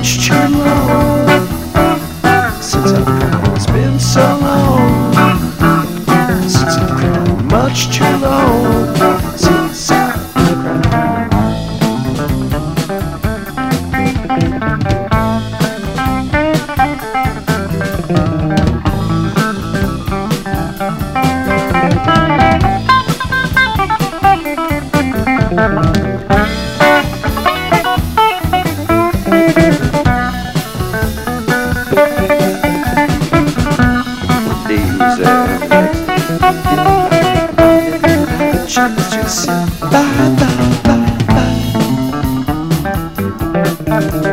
Much too long since I've cried. It's been so long since I've cried. Much too long since I've. Just Chaca-te-se. Bah, bah, bah.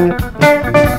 Música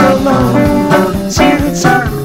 so long till it's over.